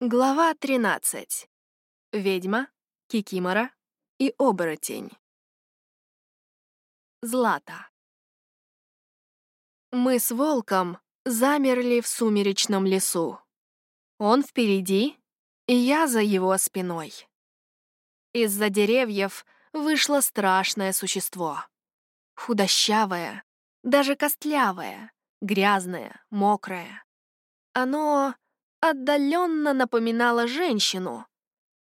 Глава 13. Ведьма, Кикимора и оборотень. Злата. Мы с волком замерли в сумеречном лесу. Он впереди, и я за его спиной. Из-за деревьев вышло страшное существо. Худощавое, даже костлявое, грязное, мокрое. Оно отдаленно напоминала женщину.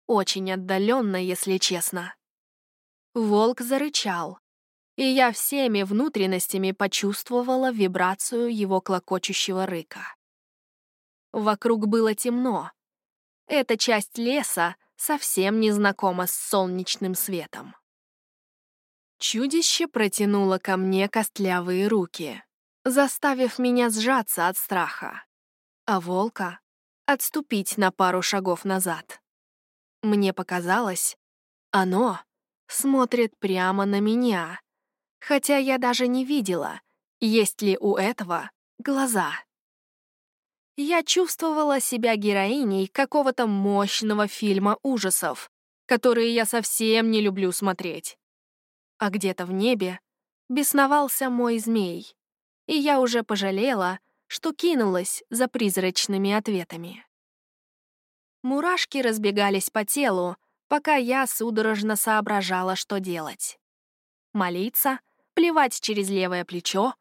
Очень отдаленно, если честно. Волк зарычал, и я всеми внутренностями почувствовала вибрацию его клокочущего рыка. Вокруг было темно. Эта часть леса совсем не знакома с солнечным светом. Чудище протянуло ко мне костлявые руки, заставив меня сжаться от страха, а волка отступить на пару шагов назад. Мне показалось, оно смотрит прямо на меня, хотя я даже не видела, есть ли у этого глаза. Я чувствовала себя героиней какого-то мощного фильма ужасов, которые я совсем не люблю смотреть. А где-то в небе бесновался мой змей, и я уже пожалела, что кинулась за призрачными ответами. Мурашки разбегались по телу, пока я судорожно соображала, что делать. Молиться, плевать через левое плечо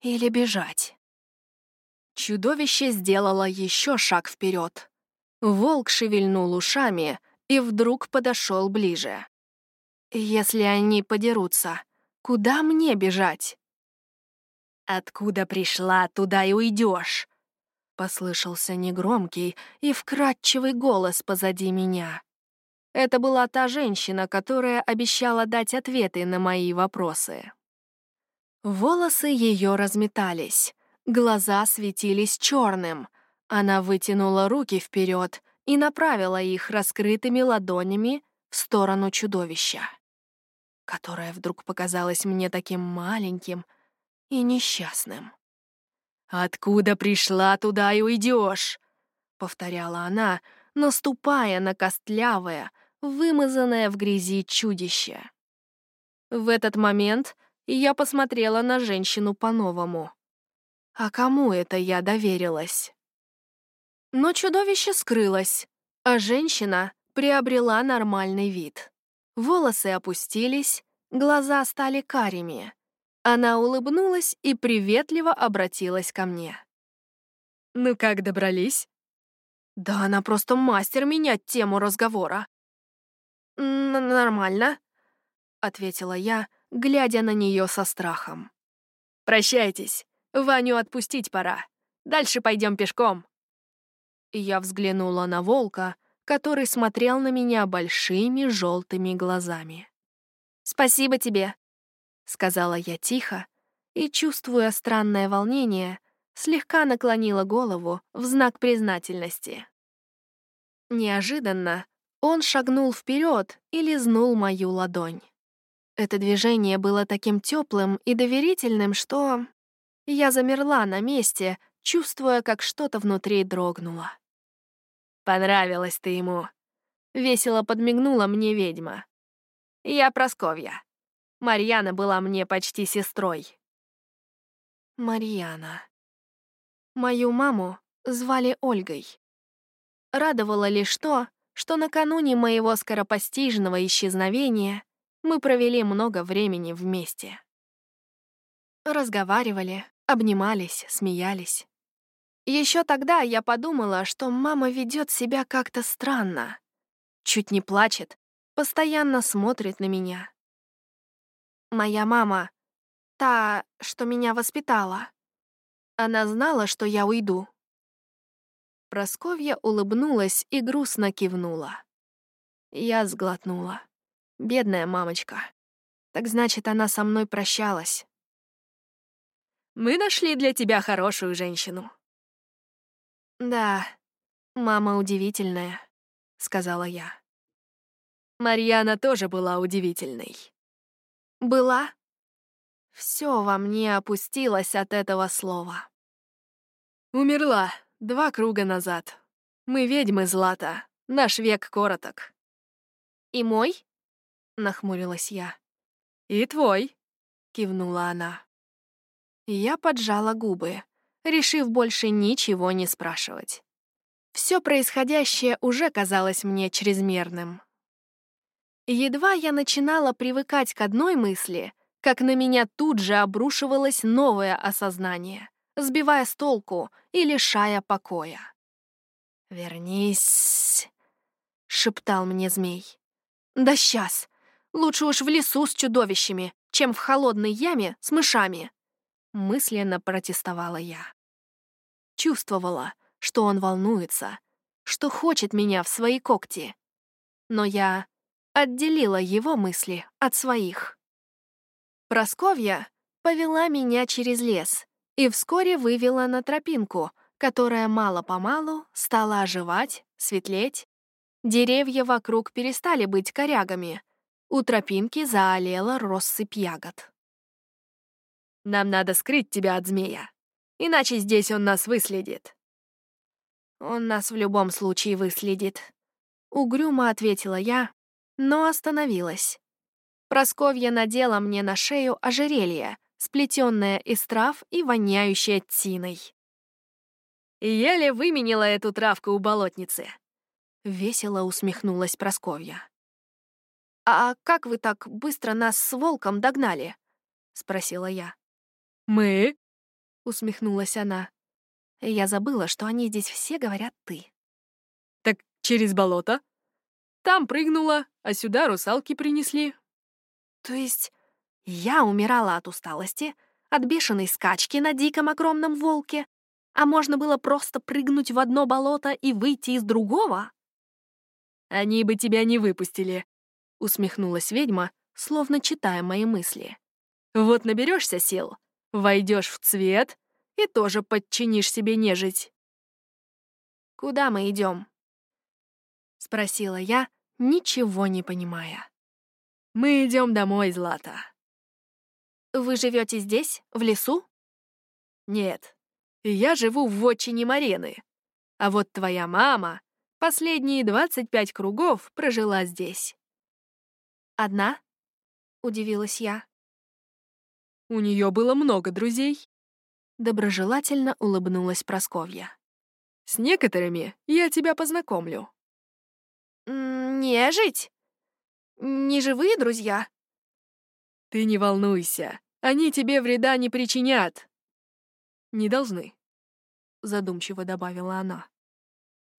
или бежать. Чудовище сделало еще шаг вперед. Волк шевельнул ушами и вдруг подошел ближе. Если они подерутся, куда мне бежать? «Откуда пришла, туда и уйдешь», — послышался негромкий и вкрадчивый голос позади меня. Это была та женщина, которая обещала дать ответы на мои вопросы. Волосы ее разметались, глаза светились черным. Она вытянула руки вперед и направила их раскрытыми ладонями в сторону чудовища, которое вдруг показалось мне таким маленьким, и несчастным. «Откуда пришла, туда и уйдешь», — повторяла она, наступая на костлявое, вымазанное в грязи чудище. В этот момент я посмотрела на женщину по-новому. А кому это я доверилась? Но чудовище скрылось, а женщина приобрела нормальный вид. Волосы опустились, глаза стали карими, она улыбнулась и приветливо обратилась ко мне. «Ну как добрались?» «Да она просто мастер менять тему разговора». Н «Нормально», — ответила я, глядя на нее со страхом. «Прощайтесь, Ваню отпустить пора. Дальше пойдем пешком». Я взглянула на волка, который смотрел на меня большими желтыми глазами. «Спасибо тебе», — сказала я тихо и, чувствуя странное волнение, слегка наклонила голову в знак признательности. Неожиданно он шагнул вперед и лизнул мою ладонь. Это движение было таким теплым и доверительным, что я замерла на месте, чувствуя, как что-то внутри дрогнуло. «Понравилась ты ему», — весело подмигнула мне ведьма. «Я Просковья. Марьяна была мне почти сестрой. Марьяна. Мою маму звали Ольгой. Радовало лишь то, что накануне моего скоропостижного исчезновения мы провели много времени вместе. Разговаривали, обнимались, смеялись. Еще тогда я подумала, что мама ведет себя как-то странно. Чуть не плачет, постоянно смотрит на меня. Моя мама, та, что меня воспитала. Она знала, что я уйду. Просковья улыбнулась и грустно кивнула. Я сглотнула. Бедная мамочка. Так значит, она со мной прощалась. «Мы нашли для тебя хорошую женщину». «Да, мама удивительная», — сказала я. Марьяна тоже была удивительной. Была? Все во мне опустилось от этого слова. Умерла два круга назад. Мы ведьмы, Злата. Наш век короток. И мой? Нахмурилась я. И твой, кивнула она. Я поджала губы, решив больше ничего не спрашивать. Все происходящее уже казалось мне чрезмерным. Едва я начинала привыкать к одной мысли, как на меня тут же обрушивалось новое осознание, сбивая с толку и лишая покоя. «Вернись», — шептал мне змей. «Да сейчас! Лучше уж в лесу с чудовищами, чем в холодной яме с мышами!» Мысленно протестовала я. Чувствовала, что он волнуется, что хочет меня в свои когти. Но я отделила его мысли от своих. Просковья повела меня через лес и вскоре вывела на тропинку, которая мало-помалу стала оживать, светлеть. Деревья вокруг перестали быть корягами. У тропинки заолела россыпь ягод. «Нам надо скрыть тебя от змея, иначе здесь он нас выследит». «Он нас в любом случае выследит», — угрюмо ответила я, но остановилась. Просковья надела мне на шею ожерелье, сплетенное из трав и воняющее тиной. «Еле выменила эту травку у болотницы», — весело усмехнулась Просковья. «А как вы так быстро нас с волком догнали?» — спросила я. «Мы?» — усмехнулась она. Я забыла, что они здесь все говорят «ты». «Так через болото?» Там прыгнула, а сюда русалки принесли. То есть я умирала от усталости, от бешеной скачки на диком огромном волке, а можно было просто прыгнуть в одно болото и выйти из другого? Они бы тебя не выпустили, усмехнулась ведьма, словно читая мои мысли. Вот наберешься сил, войдешь в цвет и тоже подчинишь себе нежить. Куда мы идем? Спросила я, ничего не понимая. Мы идем домой, Злата. Вы живете здесь, в лесу? Нет, я живу в отчине Марены. А вот твоя мама последние 25 кругов прожила здесь. Одна? Удивилась я. У нее было много друзей. Доброжелательно улыбнулась Просковья. С некоторыми я тебя познакомлю. «Нежить? Не живые друзья?» «Ты не волнуйся, они тебе вреда не причинят». «Не должны», — задумчиво добавила она.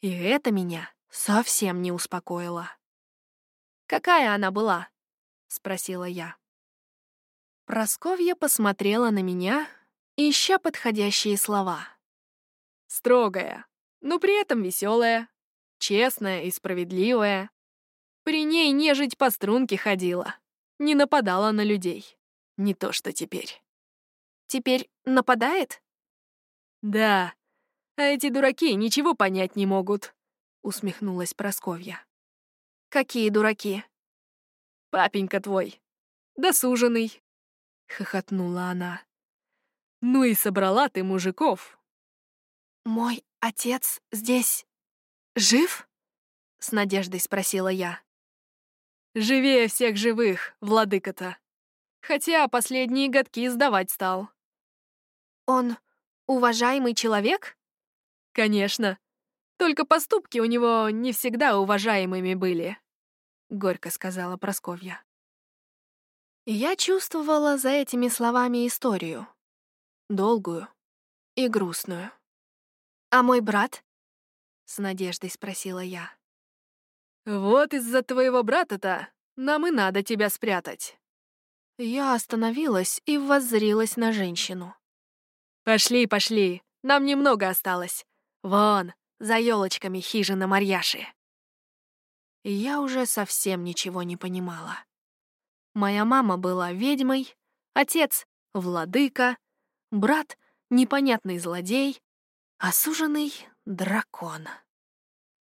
И это меня совсем не успокоило. «Какая она была?» — спросила я. Просковья посмотрела на меня, ища подходящие слова. «Строгая, но при этом веселая, честная и справедливая. При ней нежить по струнке ходила, не нападала на людей. Не то что теперь. Теперь нападает? Да, а эти дураки ничего понять не могут, усмехнулась Просковья. Какие дураки? Папенька твой, досуженный, хохотнула она. Ну и собрала ты мужиков. Мой отец здесь жив? С надеждой спросила я. Живее всех живых, владыка-то. Хотя последние годки сдавать стал. Он уважаемый человек? Конечно. Только поступки у него не всегда уважаемыми были, — горько сказала Просковья. Я чувствовала за этими словами историю. Долгую и грустную. «А мой брат?» — с надеждой спросила я. «Вот из-за твоего брата-то нам и надо тебя спрятать». Я остановилась и воззрилась на женщину. «Пошли, пошли, нам немного осталось. Вон, за елочками хижина Марьяши». Я уже совсем ничего не понимала. Моя мама была ведьмой, отец — владыка, брат — непонятный злодей, суженый — дракон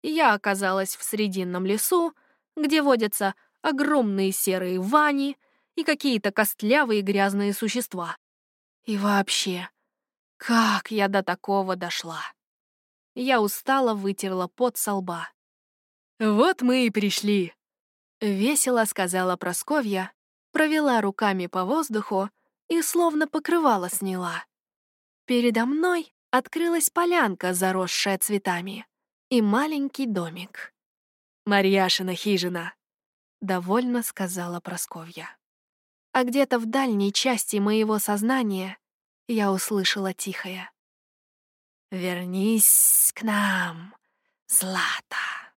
я оказалась в срединном лесу, где водятся огромные серые вани и какие-то костлявые грязные существа. И вообще, как я до такого дошла? Я устало вытерла пот со лба. «Вот мы и пришли», — весело сказала Просковья, провела руками по воздуху и словно покрывало сняла. Передо мной открылась полянка, заросшая цветами, и маленький домик. «Марьяшина хижина», — довольно сказала Просковья. А где-то в дальней части моего сознания я услышала тихое. «Вернись к нам, Злата».